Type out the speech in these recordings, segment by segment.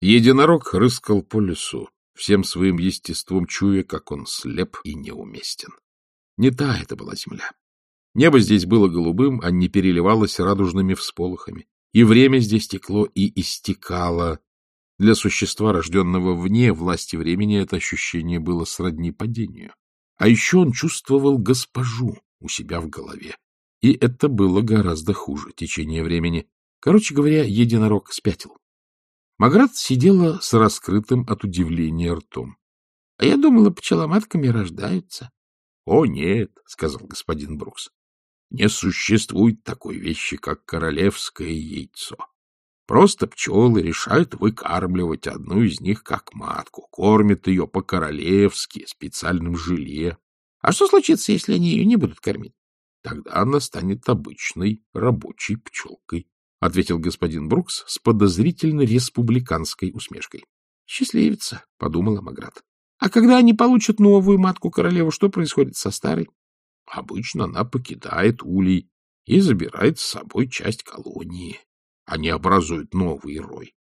Единорог рыскал по лесу, всем своим естеством чуя, как он слеп и неуместен. Не та это была земля. Небо здесь было голубым, а не переливалось радужными всполохами. И время здесь текло и истекало. Для существа, рожденного вне власти времени, это ощущение было сродни падению. А еще он чувствовал госпожу у себя в голове. И это было гораздо хуже течение времени. Короче говоря, единорог спятил. Маград сидела с раскрытым от удивления ртом. — А я думала, пчеломатками рождаются. — О, нет, — сказал господин Брукс. — Не существует такой вещи, как королевское яйцо. Просто пчелы решают выкармливать одну из них как матку, кормят ее по-королевски, специальным желе. А что случится, если они ее не будут кормить? Тогда она станет обычной рабочей пчелкой. — ответил господин Брукс с подозрительно республиканской усмешкой. — Счастливица, — подумала Маград. — А когда они получат новую матку-королеву, что происходит со старой? Обычно она покидает улей и забирает с собой часть колонии. Они образуют новый рой.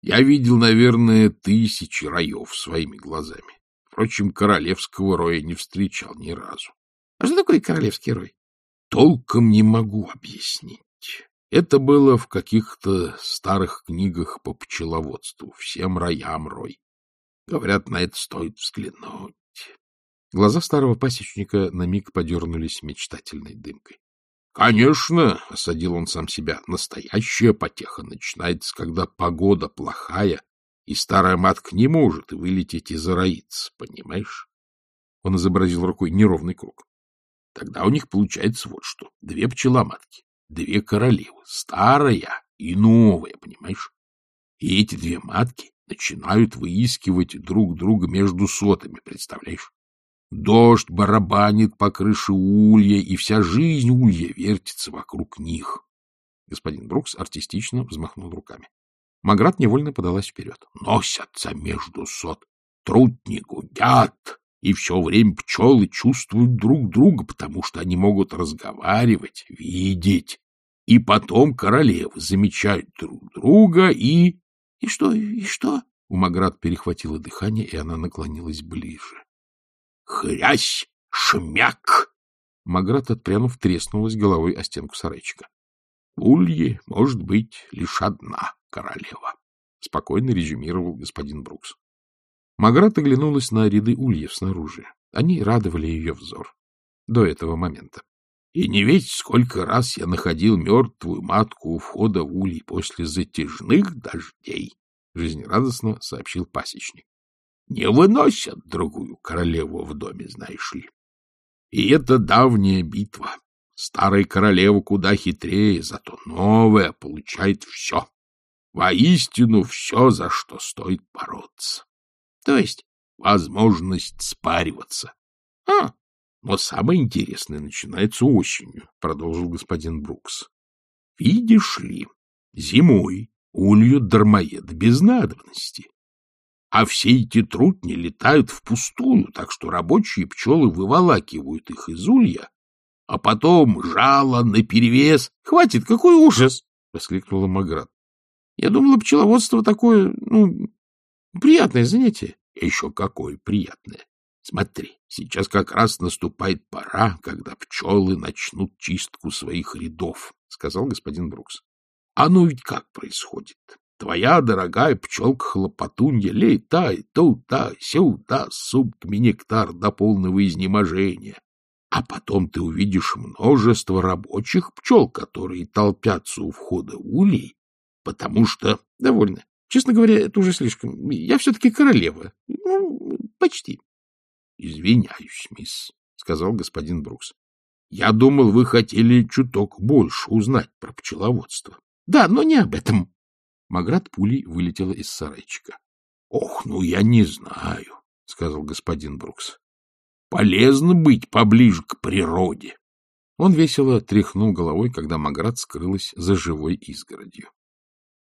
Я видел, наверное, тысячи роев своими глазами. Впрочем, королевского роя не встречал ни разу. — А что такое королевский рой? — Толком не могу объяснить. Это было в каких-то старых книгах по пчеловодству. Всем роям рой. Говорят, на это стоит взглянуть. Глаза старого пасечника на миг подернулись мечтательной дымкой. — Конечно, — осадил он сам себя, — настоящая потеха начинается, когда погода плохая, и старая матка не может вылететь и зароиться, понимаешь? Он изобразил рукой неровный круг. Тогда у них получается вот что. Две пчеломатки две королевы, старая и новая, понимаешь? И эти две матки начинают выискивать друг друга между сотами, представляешь? Дождь барабанит по крыше улья, и вся жизнь улья вертится вокруг них. Господин Брукс артистично взмахнул руками. Маград невольно подалась вперед. Носятся между сот, трутни гудят, и все время пчелы чувствуют друг друга, потому что они могут разговаривать, видеть. И потом королевы замечают друг друга и... — И что, и что? У Маград перехватило дыхание, и она наклонилась ближе. — Хрясь! Шмяк! Маград, отпрянув, треснулась головой о стенку сарайчика. — Улье может быть лишь одна королева, — спокойно резюмировал господин Брукс. Маград оглянулась на ряды ульев снаружи. Они радовали ее взор. До этого момента. И не ведь сколько раз я находил мертвую матку у входа в улей после затяжных дождей, — жизнерадостно сообщил пасечник. Не выносят другую королеву в доме, знаешь ли. И это давняя битва. Старая королева куда хитрее, зато новая получает все. Воистину все, за что стоит бороться. То есть возможность спариваться. А, но самое интересное начинается осенью, продолжил господин Брукс. Видишь ли, зимой ульют дармоед без надобности. А все эти трутни летают впустую, так что рабочие пчелы выволакивают их из улья, а потом жало наперевес. — Хватит, какой ужас! — воскликнула Маград. — Я думала, пчеловодство такое, ну, приятное занятие. — Еще какое приятное. Смотри, сейчас как раз наступает пора, когда пчелы начнут чистку своих рядов, — сказал господин Брукс. А ну ведь как происходит? Твоя дорогая пчелка-хлопотунья летает туда-сюда, сутками нектар до полного изнеможения. А потом ты увидишь множество рабочих пчел, которые толпятся у входа улей, потому что... Довольно. Честно говоря, это уже слишком. Я все-таки королева. Ну, почти. — Извиняюсь, мисс, — сказал господин Брукс. — Я думал, вы хотели чуток больше узнать про пчеловодство. — Да, но не об этом. Маград пулей вылетела из сарайчика. — Ох, ну я не знаю, — сказал господин Брукс. — Полезно быть поближе к природе. Он весело тряхнул головой, когда Маград скрылась за живой изгородью. —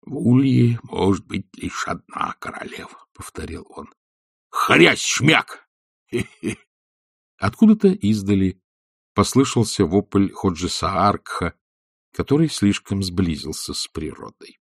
В улье может быть лишь одна королева, — повторил он. — Хрясь, шмяк! Откуда-то издали послышался вопль Ходжиса Аркха, который слишком сблизился с природой.